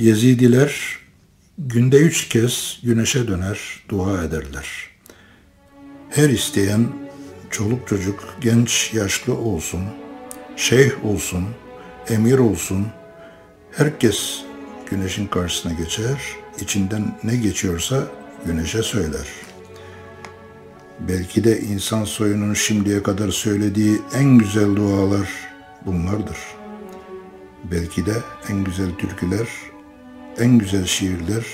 Yezidiler günde üç kez güneşe döner, dua ederler. Her isteyen çoluk çocuk, genç yaşlı olsun, şeyh olsun, emir olsun, herkes güneşin karşısına geçer, içinden ne geçiyorsa güneşe söyler. Belki de insan soyunun şimdiye kadar söylediği en güzel dualar bunlardır. Belki de en güzel türküler en güzel şiirler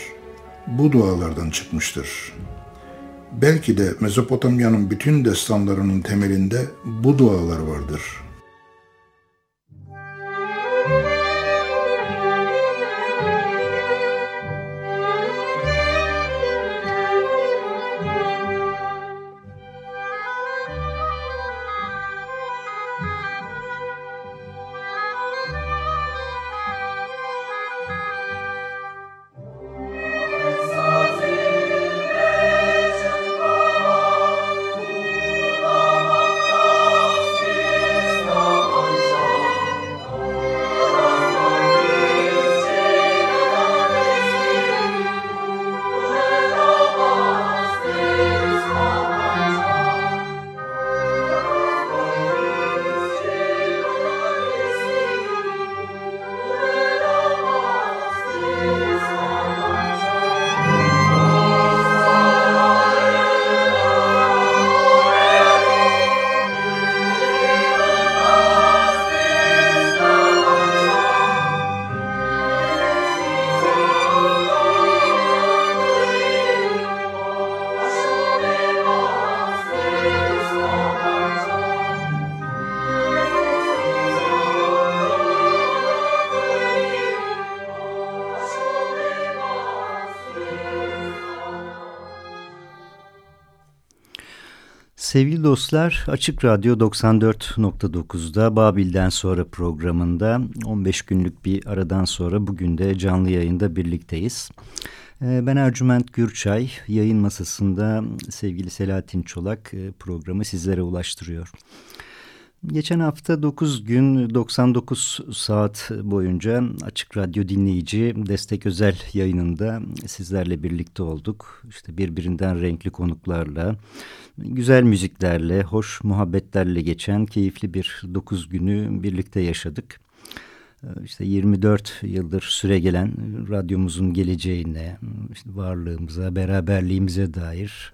bu dualardan çıkmıştır. Belki de Mezopotamya'nın bütün destanlarının temelinde bu dualar vardır.'' Sevgili dostlar, Açık Radyo 94.9'da Babil'den sonra programında 15 günlük bir aradan sonra bugün de canlı yayında birlikteyiz. Ee, ben Ercüment Gürçay, yayın masasında sevgili Selahattin Çolak e, programı sizlere ulaştırıyor. Geçen hafta 9 gün 99 saat boyunca Açık Radyo dinleyici Destek Özel yayınında sizlerle birlikte olduk. İşte birbirinden renkli konuklarla, güzel müziklerle, hoş muhabbetlerle geçen keyifli bir 9 günü birlikte yaşadık. İşte 24 yıldır süre gelen radyomuzun geleceğine, işte varlığımıza, beraberliğimize dair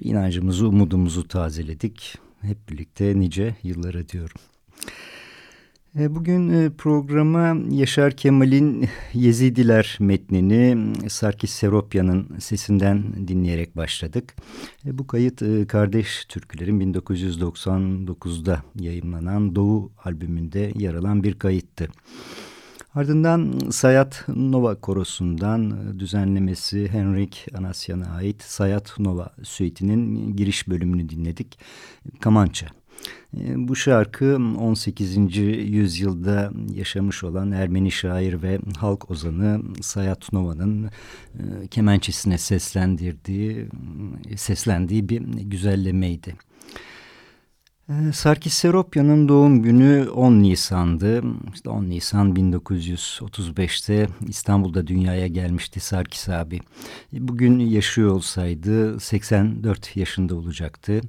inancımızı, umudumuzu tazeledik hep birlikte nice yıllara diyorum. E, bugün e, programa Yaşar Kemal'in Yezidiler metnini Sarkis Seropya'nın sesinden dinleyerek başladık. E, bu kayıt Kardeş Türkülerin 1999'da yayınlanan Doğu albümünde yer alan bir kayıttı. Ardından Sayat Nova Korosu'ndan düzenlemesi Henrik Anasyan'a ait Sayat Nova suite'inin giriş bölümünü dinledik. Kamança. E, bu şarkı 18. yüzyılda yaşamış olan Ermeni şair ve halk ozanı Sayat Nova'nın e, kemençesine seslendirdiği, seslendiği bir güzellemeydi. Ee, Sarkis Seropya'nın doğum günü 10 Nisan'dı. İşte 10 Nisan 1935'te İstanbul'da dünyaya gelmişti Sarkis abi. E, bugün yaşıyor olsaydı 84 yaşında olacaktı.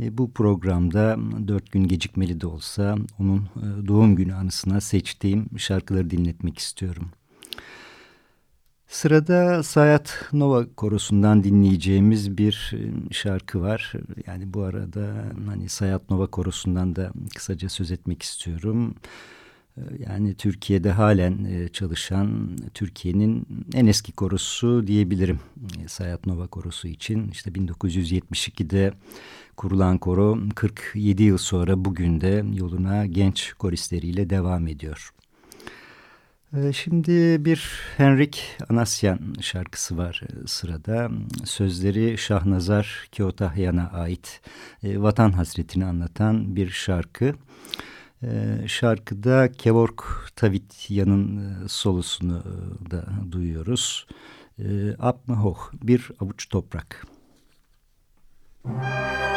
E, bu programda 4 gün gecikmeli de olsa onun e, doğum günü anısına seçtiğim şarkıları dinletmek istiyorum. Sırada Sayat Nova Korosu'ndan dinleyeceğimiz bir e, şarkı var. Yani bu arada hani Sayat Nova Korosu'ndan da kısaca söz etmek istiyorum. E, yani Türkiye'de halen e, çalışan Türkiye'nin en eski korosu diyebilirim. Sayat Nova Korosu için işte 1972'de kurulan koro 47 yıl sonra bugün de yoluna genç koristleriyle devam ediyor. Ee, şimdi bir Henrik Anasyan şarkısı var e, sırada. Sözleri Şahnazar Kyotahya'na ait e, vatan hasretini anlatan bir şarkı. Ee, şarkıda Kevork Tavityan'ın e, solosunu da duyuyoruz. Apmahoh, bir avuç toprak. Müzik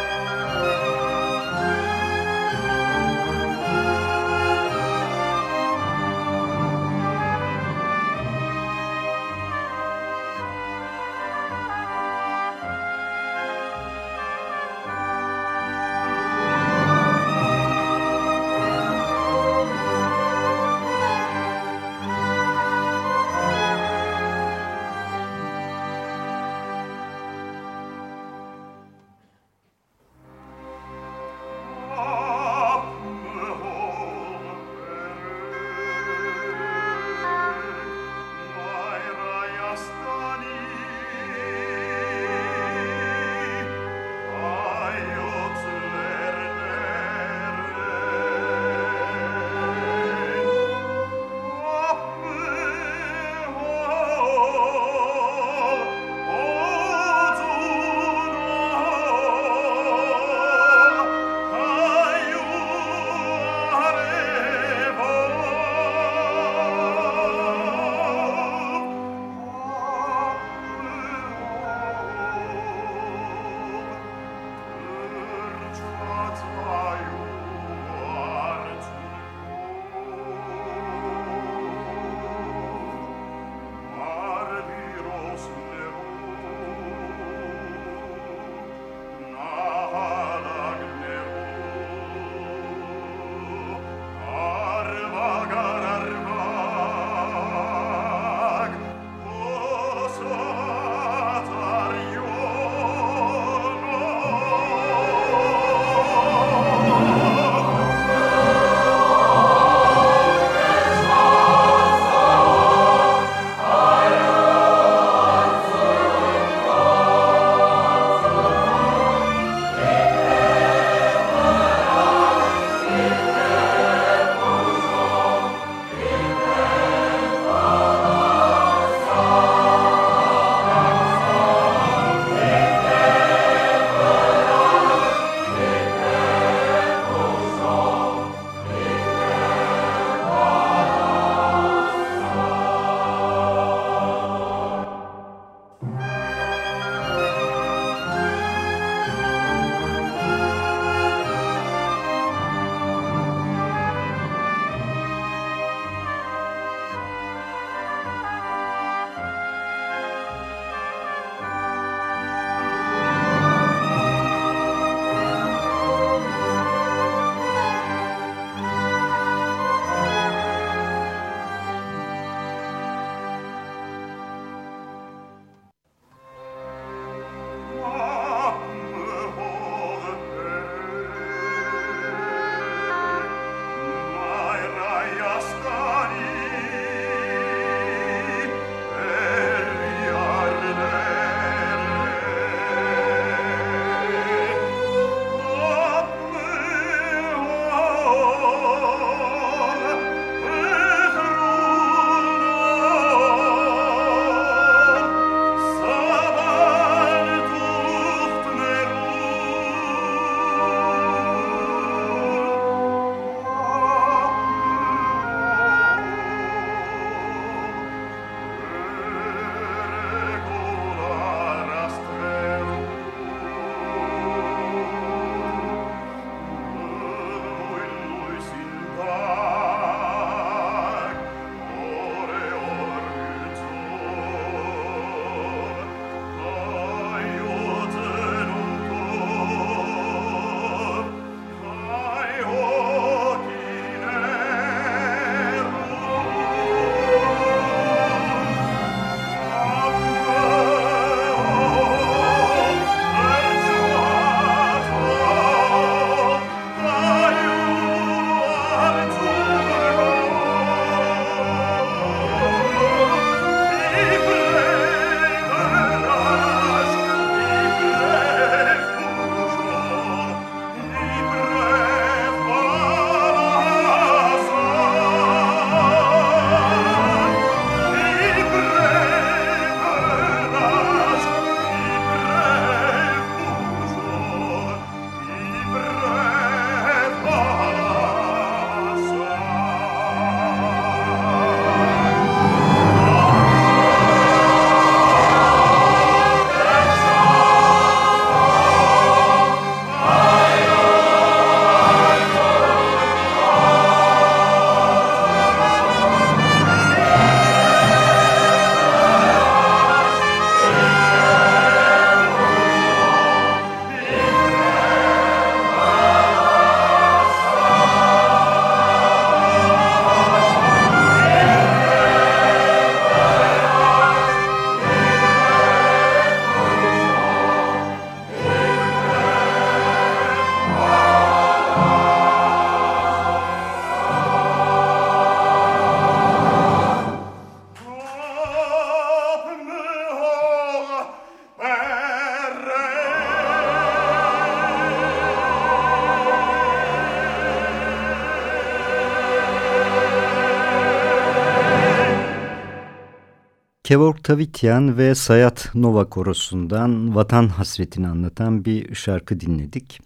Kevork Tavityan ve Sayat Nova Korosu'ndan vatan hasretini anlatan bir şarkı dinledik.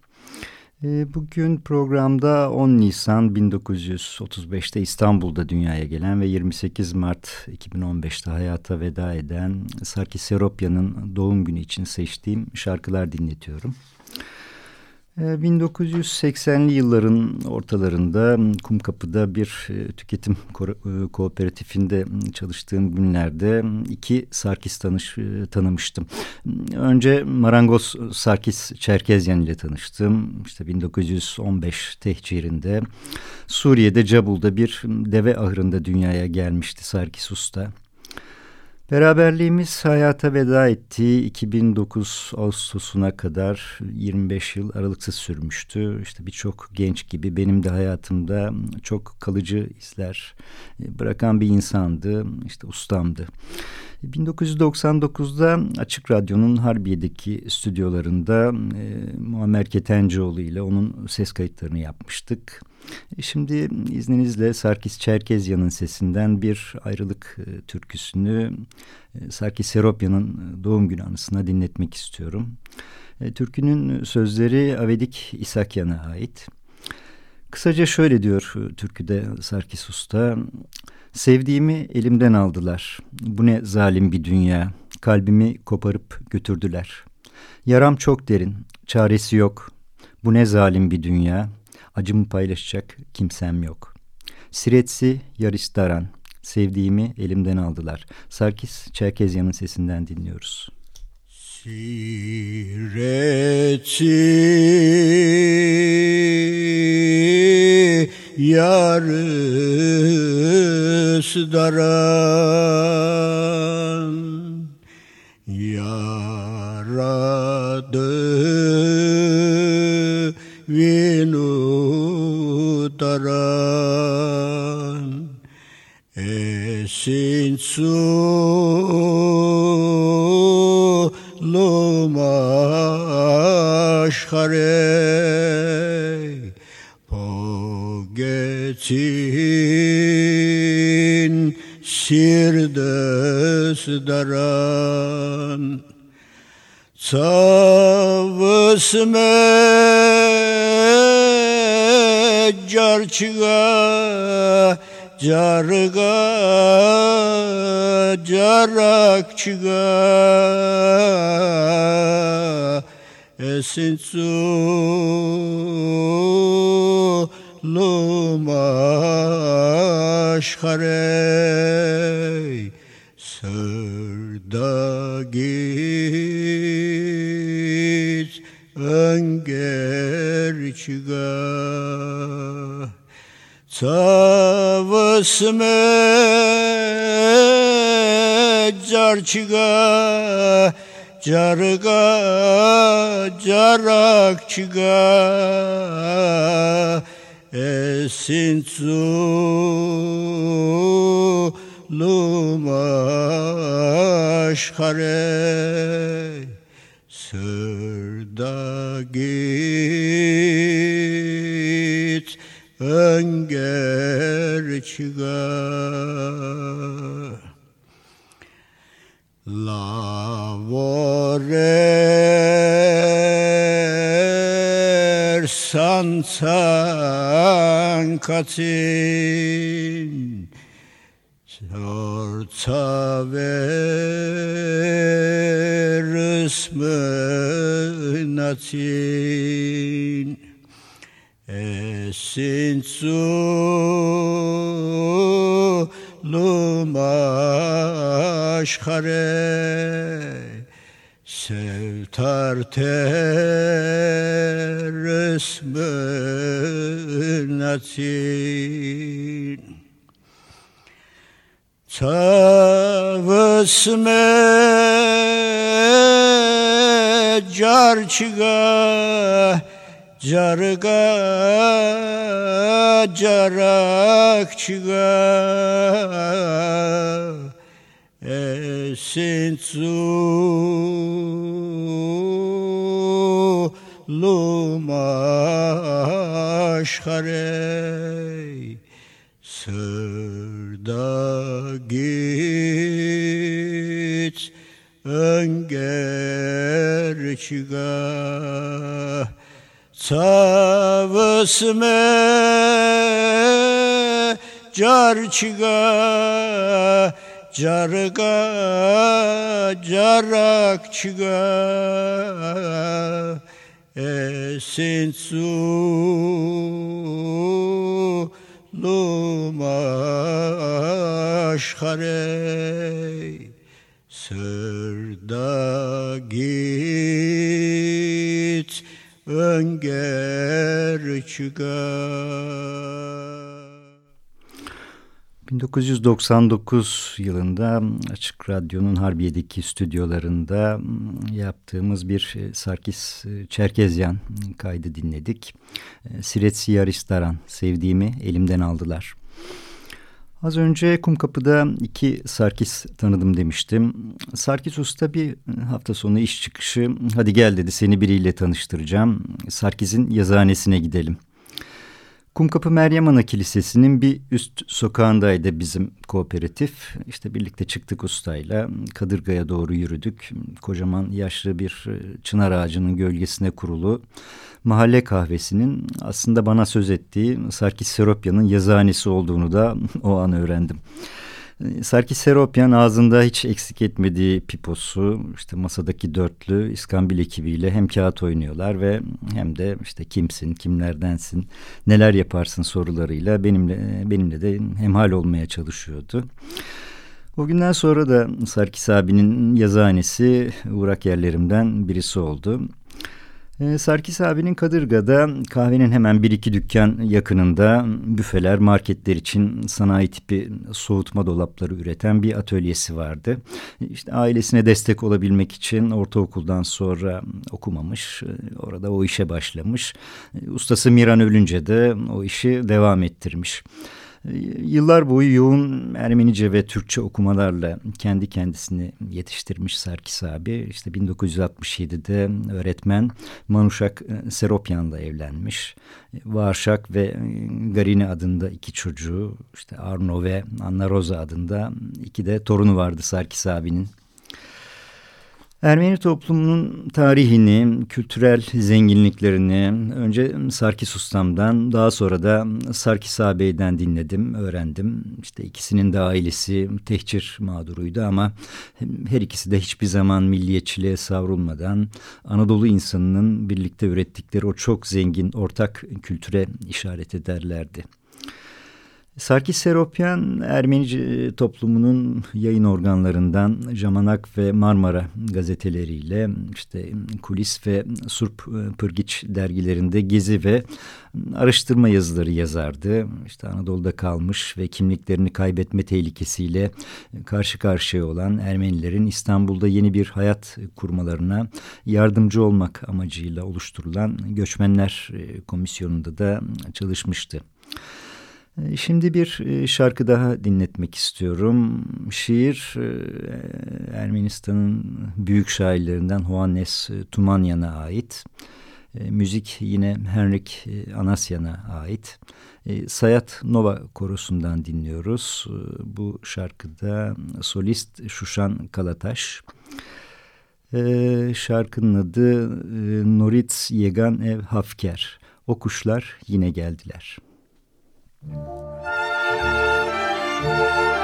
Ee, bugün programda 10 Nisan 1935'te İstanbul'da dünyaya gelen ve 28 Mart 2015'te hayata veda eden Sarkis Seropya'nın doğum günü için seçtiğim şarkılar dinletiyorum. 1980'li ee, yılların ortalarında Kumkapı'da bir e, tüketim e, kooperatifinde çalıştığım günlerde iki Sarkis tanış, e, tanımıştım. Önce Marangoz Sarkis Çerkezyan ile tanıştım. İşte 1915 tehcirinde Suriye'de Cabul'da bir deve ahırında dünyaya gelmişti Sarkis Usta. Beraberliğimiz hayata veda ettiği 2009 Ağustos'una kadar 25 yıl aralıksız sürmüştü. İşte birçok genç gibi benim de hayatımda çok kalıcı izler bırakan bir insandı. İşte ustamdı. 1999'da Açık Radyo'nun Harbiye'deki stüdyolarında e, Muammer Ketencoğlu ile onun ses kayıtlarını yapmıştık. E, şimdi izninizle Sarkis Çerkezyan'ın sesinden bir ayrılık e, türküsünü e, Sarkis Seropya'nın doğum günü anısına dinletmek istiyorum. Türkünün sözleri Avedik İsakyan'a ait. Kısaca şöyle diyor türküde Sarkis Usta. Sevdiğimi elimden aldılar. Bu ne zalim bir dünya. Kalbimi koparıp götürdüler. Yaram çok derin. Çaresi yok. Bu ne zalim bir dünya. Acımı paylaşacak kimsem yok. Siretsi Yaristaran. Sevdiğimi elimden aldılar. Sarkis Çerkezyan'ın sesinden dinliyoruz. Siretsi yarısı daran yaradı taran esin su lumaşhare pogetin sirdes daran Savısmet carçıga carga carakçıga esin su sırda önger çıgar Savısme carçıga Carga carakçıga Esin su lumaş hare Sırda git îngerciga lavorer sansan katin Sorta ver ısmınatin Esin su lumaş hare Sevtar ter resmen atin Tavısme carçıga Carga carakçıga esin lumaş harey Sırda git önger çıga. Savısme car çıga. Carga carak çıga. Esin su lumaşharey Sırda git önger çıkar 1999 yılında Açık Radyo'nun Harbiye'deki stüdyolarında yaptığımız bir e, Sarkis e, Çerkezyan kaydı dinledik. E, Siretsi Yaristaran, sevdiğimi elimden aldılar. Az önce Kumkapı'da iki Sarkis tanıdım demiştim. Sarkis Usta bir hafta sonu iş çıkışı hadi gel dedi seni biriyle tanıştıracağım. Sarkis'in yazıhanesine gidelim. Kumkapı Meryem Ana Kilisesi'nin bir üst sokağındaydı bizim kooperatif. İşte birlikte çıktık ustayla Kadırga'ya doğru yürüdük. Kocaman yaşlı bir e, çınar ağacının gölgesine kurulu mahalle kahvesinin aslında bana söz ettiği Sarkis Seropya'nın yazıhanesi olduğunu da o an öğrendim. Sarkis Seropyan ağzında hiç eksik etmediği piposu, işte masadaki dörtlü İskambil ekibiyle hem kağıt oynuyorlar ve hem de işte kimsin, kimlerdensin, neler yaparsın sorularıyla benimle benimle de hemhal olmaya çalışıyordu. O günden sonra da Sarkis abinin yazıhanesi uğrak yerlerimden birisi oldu. Ee, Sarkis abinin Kadırga'da kahvenin hemen bir iki dükkan yakınında büfeler, marketler için sanayi tipi soğutma dolapları üreten bir atölyesi vardı. İşte ailesine destek olabilmek için ortaokuldan sonra okumamış, orada o işe başlamış. Ustası Miran ölünce de o işi devam ettirmiş. Yıllar boyu yoğun Ermenice ve Türkçe okumalarla kendi kendisini yetiştirmiş Sarkis abi. İşte 1967'de öğretmen Manuşak e, Seropyan'la evlenmiş. Varşak ve e, Garini adında iki çocuğu, işte Arno ve Anna Rosa adında iki de torunu vardı Sarkis abinin. Ermeni toplumunun tarihini, kültürel zenginliklerini önce Sarkis Ustam'dan daha sonra da Sarkis ağabeyden dinledim, öğrendim. İşte ikisinin de ailesi tehcir mağduruydu ama her ikisi de hiçbir zaman milliyetçiliğe savrulmadan Anadolu insanının birlikte ürettikleri o çok zengin ortak kültüre işaret ederlerdi. Sarkis Seropyan Ermeni toplumunun yayın organlarından Jamanak ve Marmara gazeteleriyle işte Kulis ve Surp e, Pırgiç dergilerinde gezi ve araştırma yazıları yazardı. İşte Anadolu'da kalmış ve kimliklerini kaybetme tehlikesiyle karşı karşıya olan Ermenilerin İstanbul'da yeni bir hayat kurmalarına yardımcı olmak amacıyla oluşturulan Göçmenler e, Komisyonu'nda da çalışmıştı. Ee, şimdi bir e, şarkı daha dinletmek istiyorum. Şiir e, Ermenistan'ın büyük şairlerinden Juanes Tumanyan'a ait. E, müzik yine Henrik Anasyan'a ait. Sayat Nova korosundan dinliyoruz. Bu şarkıda solist Şuşan Kalataş. Şarkının adı Noritz Yegan Ev Hafker. O kuşlar yine geldiler. Thank you.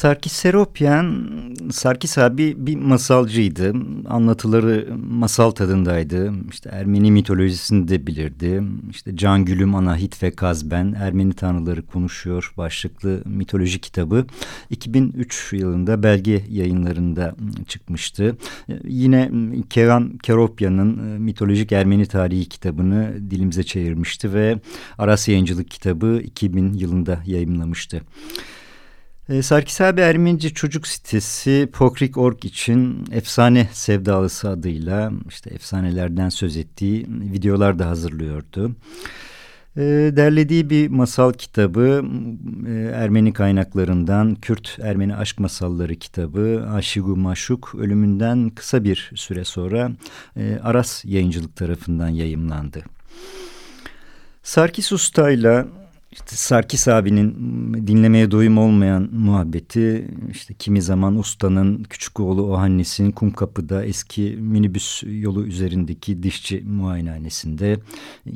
Sarkis Seropyan, Sarkis abi bir masalcıydı. Anlatıları masal tadındaydı. İşte Ermeni mitolojisini de bilirdi. İşte Can Gülüm, Anahit ve Kazben, Ermeni Tanrıları Konuşuyor başlıklı mitoloji kitabı 2003 yılında belge yayınlarında çıkmıştı. Yine Kerem Keropyan'ın mitolojik Ermeni tarihi kitabını dilimize çevirmişti ve Aras Yayıncılık kitabı 2000 yılında yayınlamıştı. E, Sarkis abi Ermenice çocuk sitesi Pokrik.org için Efsane Sevdalısı adıyla işte efsanelerden söz ettiği videolar da hazırlıyordu. E, derlediği bir masal kitabı e, Ermeni kaynaklarından Kürt Ermeni Aşk Masalları kitabı Aşigu Maşuk ölümünden kısa bir süre sonra e, Aras yayıncılık tarafından yayımlandı. Sarkis Usta ile işte Sarkis abinin dinlemeye doyum olmayan muhabbeti işte kimi zaman ustanın küçük oğlu Ohannes'in Kumkapı'da eski minibüs yolu üzerindeki dişçi muayenehanesinde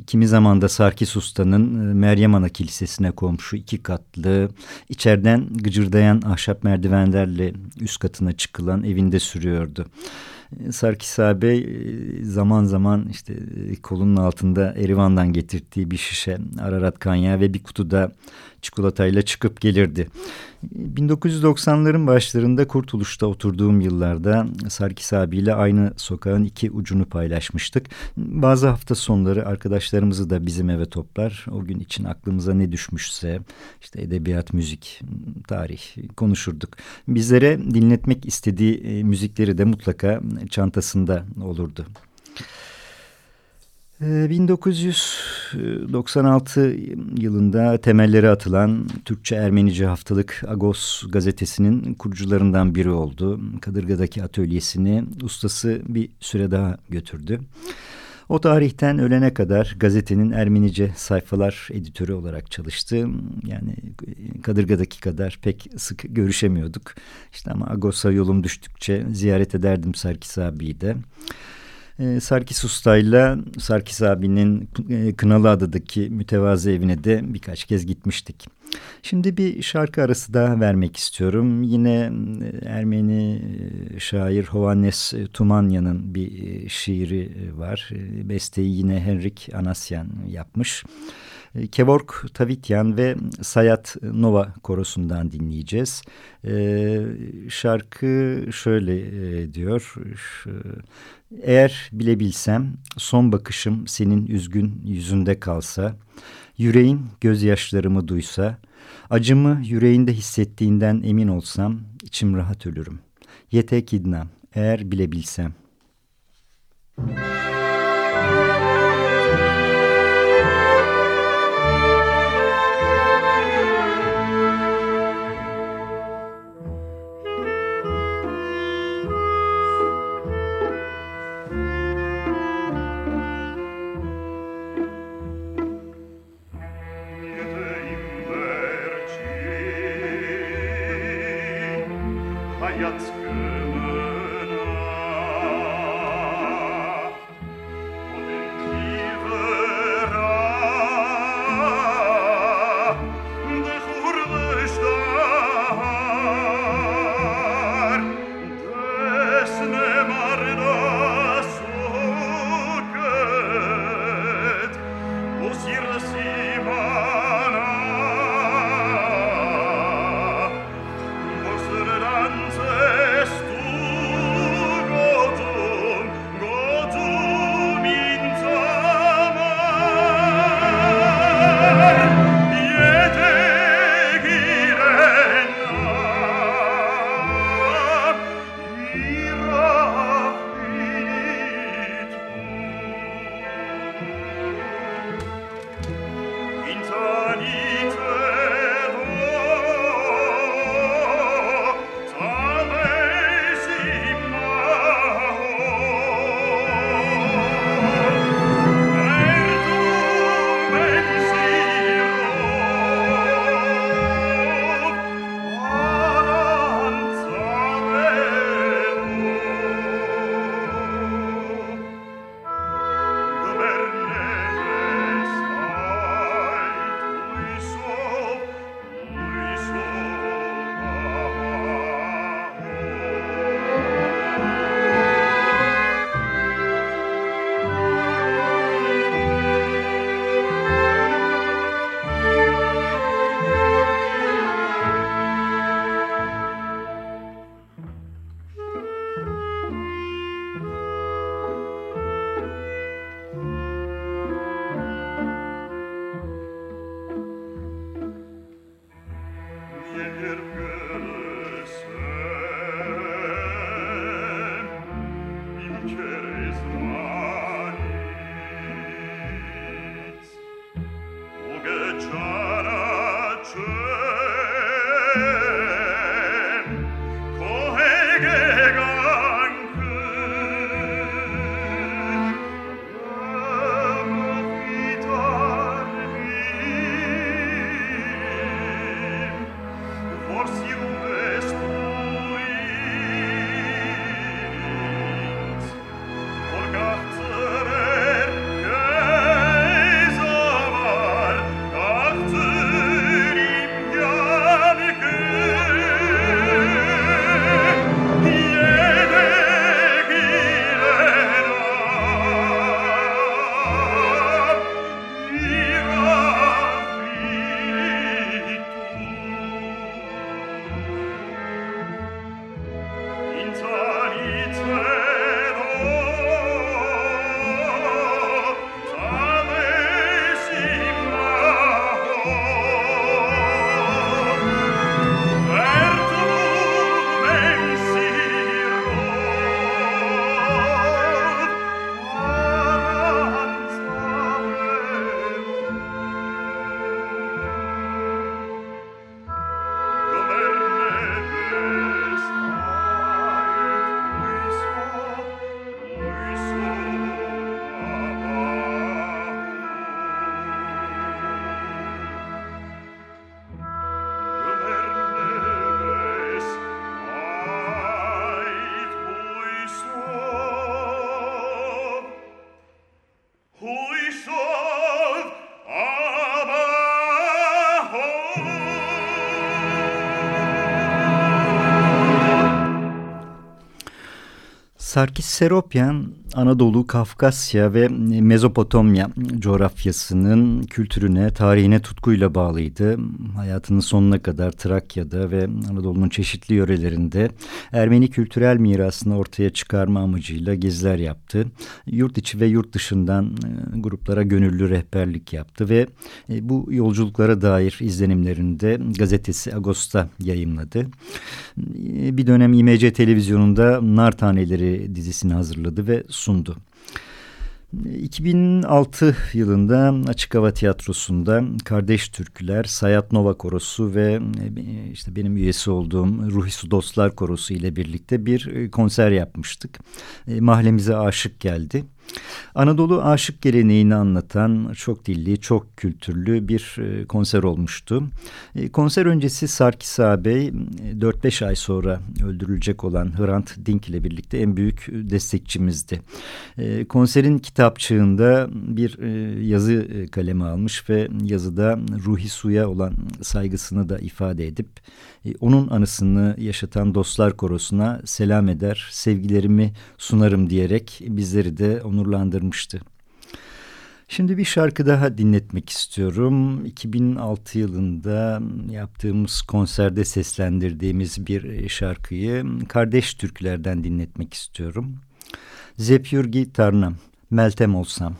kimi zaman da Sarkis ustanın e, Meryem Ana Kilisesi'ne komşu iki katlı içeriden gıcırdayan ahşap merdivenlerle üst katına çıkılan evinde sürüyordu. Sarkis abi e, zaman zaman işte e, kolunun altında Erivan'dan getirdiği bir şişe Ararat Kanya ve bir kutuda çikolatayla çıkıp gelirdi. 1990'ların başlarında Kurtuluş'ta oturduğum yıllarda Sarkis abiyle aynı sokağın iki ucunu paylaşmıştık. Bazı hafta sonları arkadaşlarımızı da bizim eve toplar. O gün için aklımıza ne düşmüşse işte edebiyat, müzik, tarih konuşurduk. Bizlere dinletmek istediği e, müzikleri de mutlaka çantasında olurdu. 1996 ee, yılında temelleri atılan Türkçe Ermenice haftalık Agos gazetesinin kurucularından biri oldu. Kadırga'daki atölyesini ustası bir süre daha götürdü. O tarihten ölene kadar gazetenin Ermenice sayfalar editörü olarak çalıştı. Yani Kadırga'daki kadar pek sık görüşemiyorduk. İşte ama Agos'a yolum düştükçe ziyaret ederdim Sarkis abiyi de. E, Sarkis Usta'yla Sarkis abinin e, Kınalı Adadaki mütevazı evine de birkaç kez gitmiştik. Şimdi bir şarkı arası daha vermek istiyorum. Yine e, Ermeni e, şair Hovannes Tumanya'nın bir şiiri var. Besteyi yine Henrik Anasyan yapmış. Kevork Tavityan ve Sayat Nova korosundan dinleyeceğiz. Şarkı şöyle diyor. Eğer bilebilsem son bakışım senin üzgün yüzünde kalsa, yüreğin gözyaşlarımı duysa, acımı yüreğinde hissettiğinden emin olsam içim rahat ölürüm. Yete kidnam eğer bilebilsem. Müzik Hayat gün Sarkis Seropyan Anadolu, Kafkasya ve Mezopotamya coğrafyasının kültürüne, tarihine tutkuyla bağlıydı. Hayatının sonuna kadar Trakya'da ve Anadolu'nun çeşitli yörelerinde Ermeni kültürel mirasını ortaya çıkarma amacıyla geziler yaptı. Yurt içi ve yurt dışından e, gruplara gönüllü rehberlik yaptı ve e, bu yolculuklara dair izlenimlerini de gazetesi Ağustos'ta yayımladı. E, bir dönem İMC televizyonunda Nar Taneleri dizisini hazırladı ve sundu. 2006 yılında Açık Hava Tiyatrosu'nda Kardeş Türküler, Sayat Nova Korosu ve e, işte benim üyesi olduğum Ruhi Dostlar Korosu ile birlikte bir e, konser yapmıştık. E, mahallemize aşık geldi. Anadolu aşık geleneğini anlatan çok dilli, çok kültürlü bir e, konser olmuştu. E, konser öncesi Sarkis ağabey 4-5 ay sonra öldürülecek olan Hrant Dink ile birlikte en büyük destekçimizdi. E, konserin kitapçığında bir yazı kalemi almış ve yazıda Ruhi Su'ya olan saygısını da ifade edip onun anısını yaşatan Dostlar Korosu'na selam eder, sevgilerimi sunarım diyerek bizleri de onurlandırmıştı. Şimdi bir şarkı daha dinletmek istiyorum. 2006 yılında yaptığımız konserde seslendirdiğimiz bir şarkıyı kardeş türkülerden dinletmek istiyorum. Zepyurgi Tarnam, Meltem Olsam.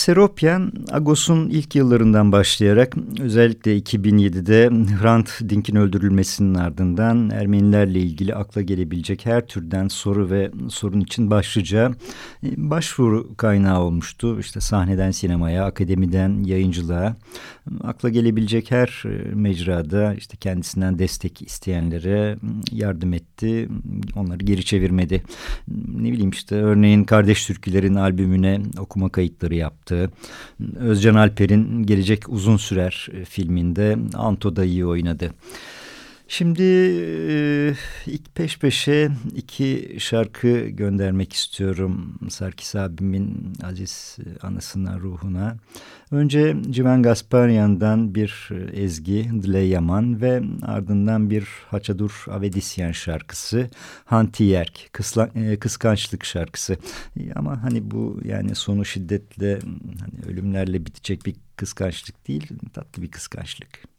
Sarkis Agos'un ilk yıllarından başlayarak özellikle 2007'de Hrant Dink'in öldürülmesinin ardından Ermenilerle ilgili akla gelebilecek her türden soru ve sorun için başlıca başvuru kaynağı olmuştu. İşte sahneden sinemaya, akademiden yayıncılığa, akla gelebilecek her e, mecrada işte kendisinden destek isteyenlere yardım etti. Onları geri çevirmedi. Ne bileyim işte örneğin Kardeş Türkülerin albümüne okuma kayıtları yaptı. Özcan Alper'in Gelecek Uzun Sürer e, filminde Anto dayıyı oynadı. Şimdi ilk peş peşe iki şarkı göndermek istiyorum Sarkis abimin aziz anısına, ruhuna. Önce Civan Gasparyan'dan bir ezgi Dleyaman ve ardından bir Haçadur Avedisyan şarkısı Hantiyerk, kıskançlık şarkısı. Ama hani bu yani sonu şiddetle hani ölümlerle bitecek bir kıskançlık değil, tatlı bir kıskançlık.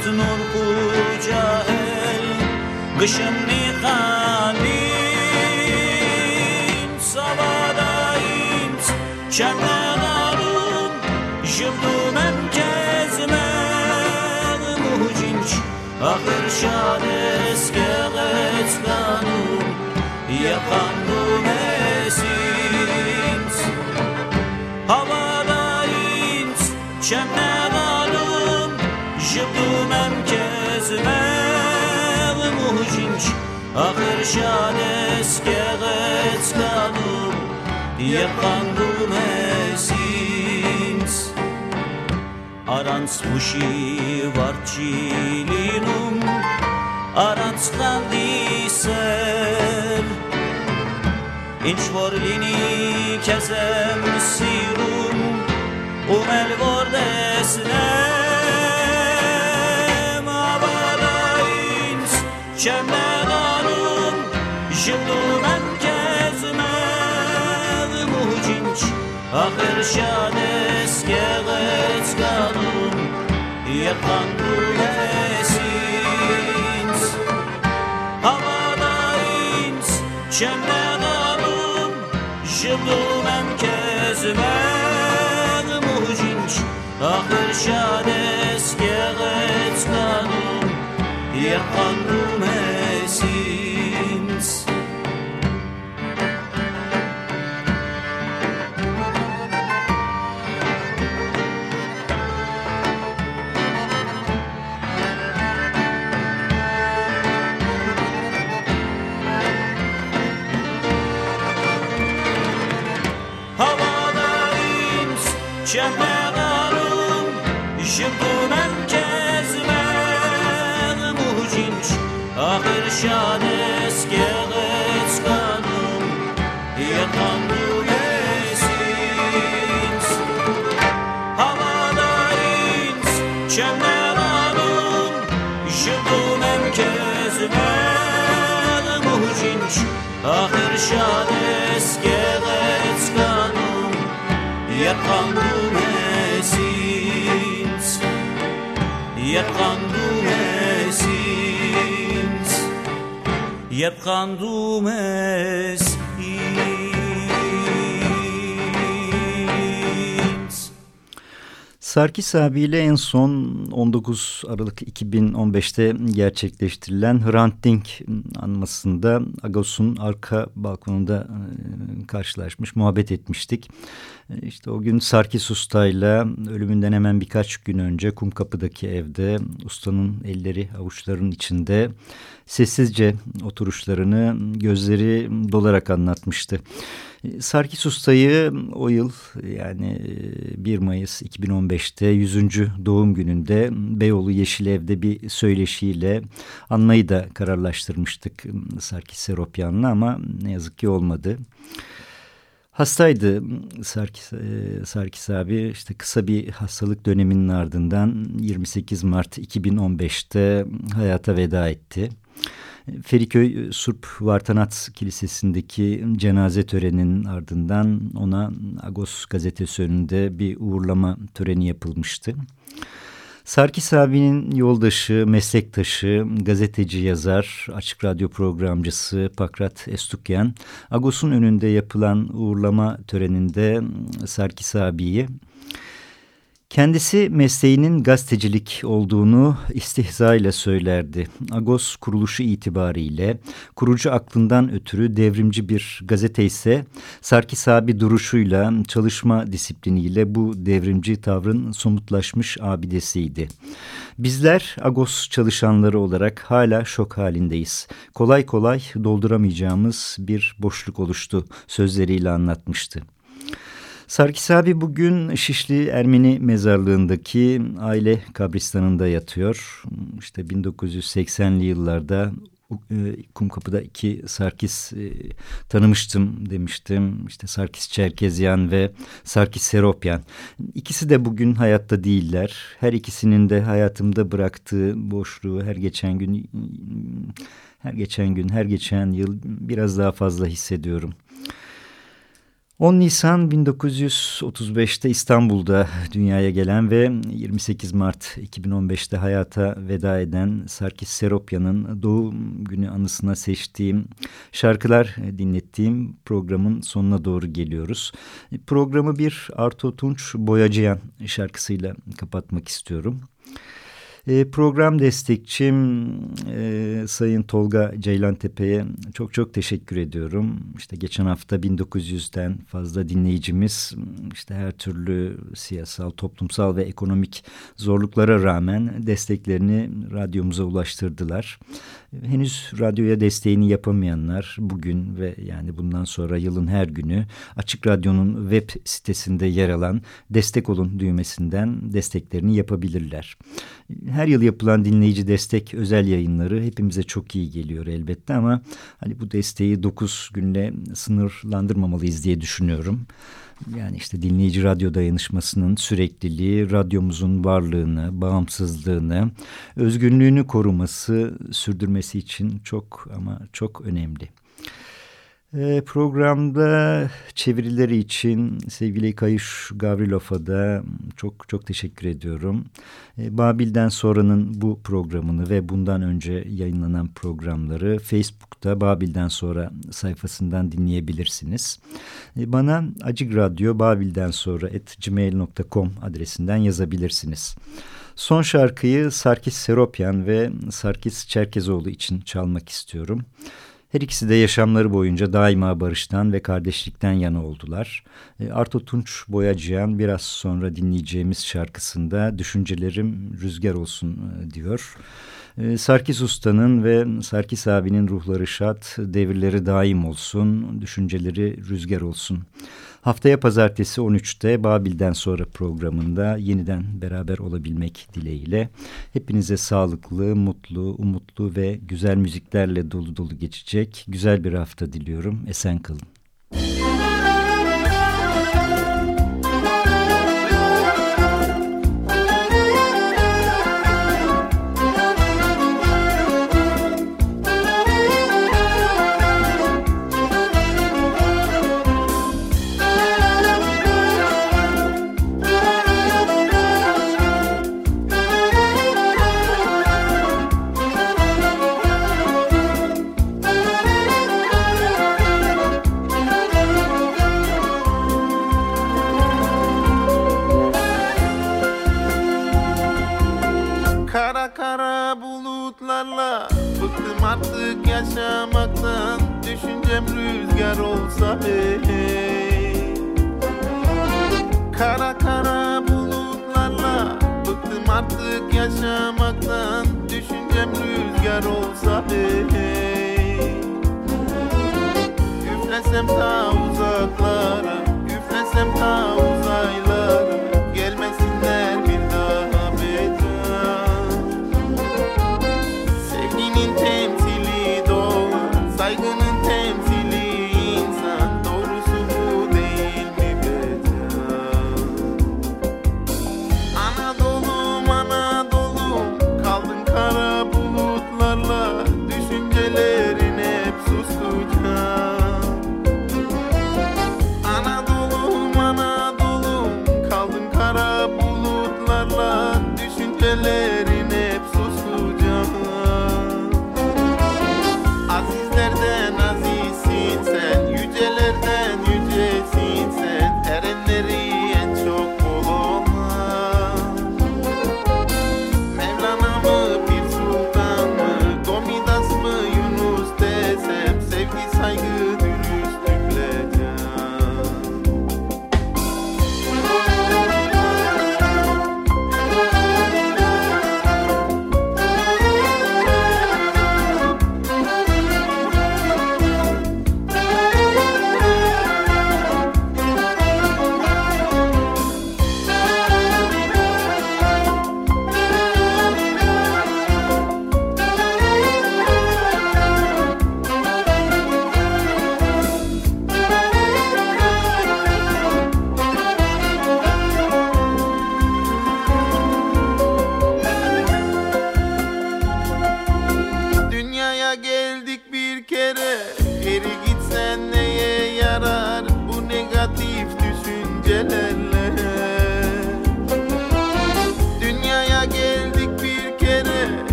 Ki tnur kucahel Gışımni kandin Savadayins Çemnedarun Jibdumem kezmen Muhcinç Ahir şades Geğet kanun Yakandum esins Havadayins Çemnedarun մեջ աղերշան ես կեղեցկանում եւ խանդում ես ինձ առանց հուշի վարչի լինում առանց խանդի սեր ինչ որ լինի քեզ եմ սիրում ու մել որ դեսնեմ ավալա ինձ չեմ muhcinç Ahir şades geğet kanum Yakandum esins Havadayins çemleganum Jibdumem kezmel muhcinç Ahir şades geğet kanum Yakandum esins ոչ ախր շատ ես գեղեցկանում երբ խանդում ես ինձ երբ խանդում ես ինձ երբ խանդում ես Sarkis abiyle en son 19 Aralık 2015'te gerçekleştirilen Hrant Dink anmasında Agos'un arka balkonunda e, karşılaşmış, muhabbet etmiştik. E, İşte o gün Sarkis Usta'yla ölümünden hemen birkaç gün önce Kumkapı'daki evde ustanın elleri avuçlarının içinde sessizce oturuşlarını gözleri dolarak anlatmıştı. Sarkis Usta'yı o yıl yani 1 Mayıs 2015'te 100. doğum gününde Beyoğlu Yeşilev'de bir söyleşiyle anmayı da kararlaştırmıştık Sarkis Seropyan'la ama ne yazık ki olmadı. Hastaydı Sarkis, Sarkis abi işte kısa bir hastalık döneminin ardından 28 Mart 2015'te hayata veda etti. Feriköy Surp Vartanat Kilisesi'ndeki cenaze töreninin ardından ona Agos gazetesi önünde bir uğurlama töreni yapılmıştı. Sarkis abinin yoldaşı, meslektaşı, gazeteci yazar, açık radyo programcısı Pakrat Estukyan, Agos'un önünde yapılan uğurlama töreninde Sarkis abiyi Kendisi mesleğinin gazetecilik olduğunu istihza ile söylerdi. Agos kuruluşu itibariyle kurucu aklından ötürü devrimci bir gazete ise Sarkis abi duruşuyla, çalışma disipliniyle bu devrimci tavrın somutlaşmış abidesiydi. Bizler Agos çalışanları olarak hala şok halindeyiz. Kolay kolay dolduramayacağımız bir boşluk oluştu sözleriyle anlatmıştı. Sarkis abi bugün Şişli Ermeni mezarlığındaki aile kabristanında yatıyor. İşte 1980'li yıllarda e, Kumkapı'da iki Sarkis e, tanımıştım demiştim. İşte Sarkis Çerkezyan ve Sarkis Seropyan. İkisi de bugün hayatta değiller. Her ikisinin de hayatımda bıraktığı boşluğu her geçen gün her geçen gün, her geçen yıl biraz daha fazla hissediyorum. 10 Nisan 1935'te İstanbul'da dünyaya gelen ve 28 Mart 2015'te hayata veda eden Sarkis Seropyan'ın doğum günü anısına seçtiğim şarkılar dinlettiğim programın sonuna doğru geliyoruz. Programı bir Arto Tunç Boyacıyan şarkısıyla kapatmak istiyorum. E, program destekçim e, Sayın Tolga Ceylantepe'ye çok çok teşekkür ediyorum. İşte geçen hafta 1900'den fazla dinleyicimiz işte her türlü siyasal, toplumsal ve ekonomik zorluklara rağmen desteklerini radyomuza ulaştırdılar. Henüz radyoya desteğini yapamayanlar bugün ve yani bundan sonra yılın her günü Açık Radyo'nun web sitesinde yer alan destek olun düğmesinden desteklerini yapabilirler. Her yıl yapılan dinleyici destek özel yayınları hepimize çok iyi geliyor elbette ama hani bu desteği 9 günle sınırlandırmamalıyız diye düşünüyorum. Yani işte dinleyici radyo dayanışmasının sürekliliği, radyomuzun varlığını, bağımsızlığını, özgünlüğünü koruması, sürdürmesi için çok ama çok önemli. E, programda çevirileri için sevgili Kayış Gavrilov'a da çok çok teşekkür ediyorum. E, Babil'den sonranın bu programını ve bundan önce yayınlanan programları Facebook'ta Babil'den sonra sayfasından dinleyebilirsiniz. E, bana Acık Radyo Babil'den sonra at gmail.com adresinden yazabilirsiniz. Son şarkıyı Sarkis Seropyan ve Sarkis Çerkezoğlu için çalmak istiyorum. Her ikisi de yaşamları boyunca daima barıştan ve kardeşlikten yana oldular. E, Arto Tunç Boyacıyan biraz sonra dinleyeceğimiz şarkısında düşüncelerim rüzgar olsun e, diyor. E, Sarkis Usta'nın ve Sarkis abinin ruhları şad, devirleri daim olsun, düşünceleri rüzgar olsun. Haftaya pazartesi 13'te Babil'den sonra programında yeniden beraber olabilmek dileğiyle. Hepinize sağlıklı, mutlu, umutlu ve güzel müziklerle dolu dolu geçecek güzel bir hafta diliyorum. Esen kalın.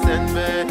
present, babe.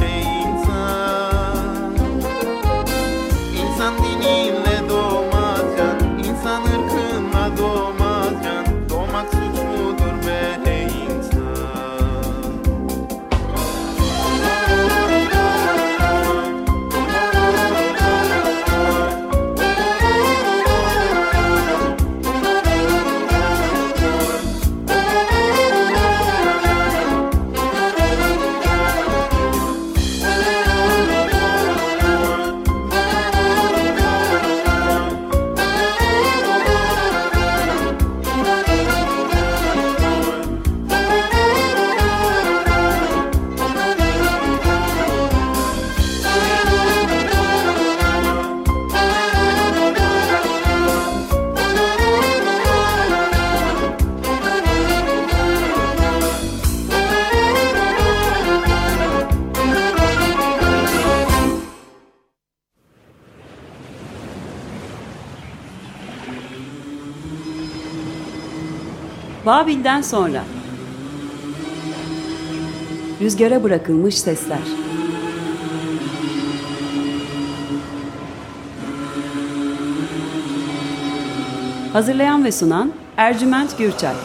Babil'den sonra. Rüzgara bırakılmış sesler. Hazırlayan ve sunan Ercüment Gürçay